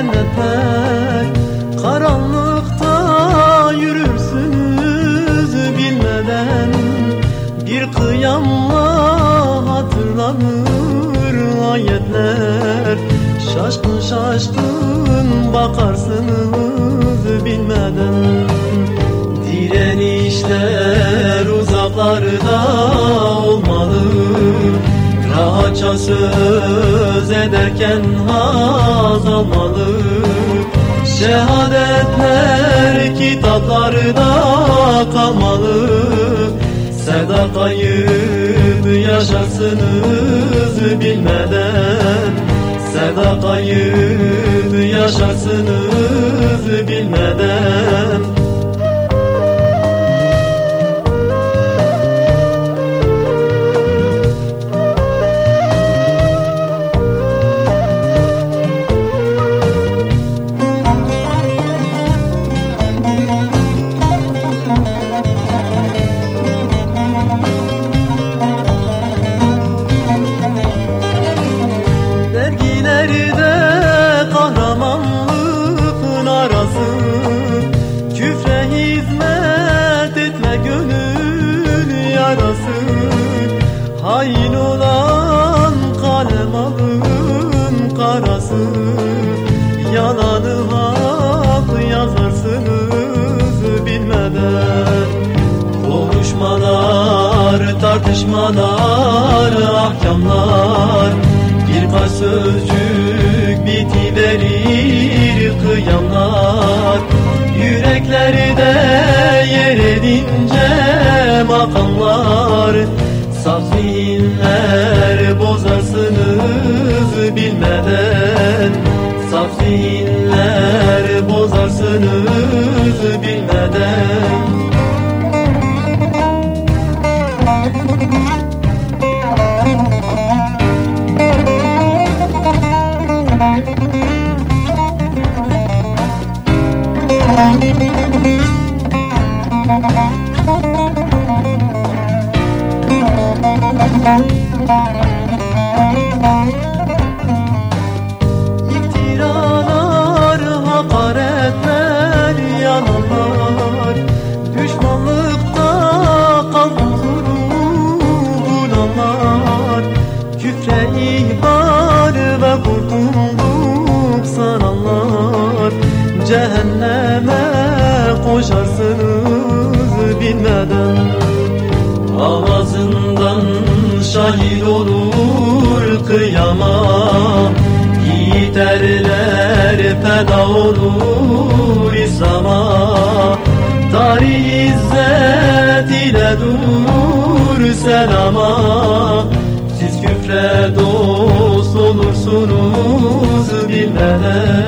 cennetler Karanlıkta yürürsünüz. Bilmeden Bir kıyamla hatırlanır ayetler. Şaşkın şaşkın bakarsınız bilmeden. Direnişler uzaklarda olmalı. Rahatça söz ederken haz almalı. Şehadetler kitaplarda kalmalı. Sedakayı yaşarsınız bilmeden. Sedakayı yaşarsınız bilmeden tartışmalar, ahkamlar. Birkaç sözcük bitiverir kıyamlar. Yüreklerde yer edince makamlar. Saf zihinler bozarsınız bilmeden. Saf zihinler bozarsınız bilmeden İftiralar, hakaretler, yalanlar. Düşmanlıkta kan bulanlar Küfre ihbar Cehenneme koşarsınız bilmeden. Avazından şahit olur kıyama Yiğiterler feda olur İslam'a. Tarih izzet ile durur selama. Siz küfre dost olursunuz bilmeden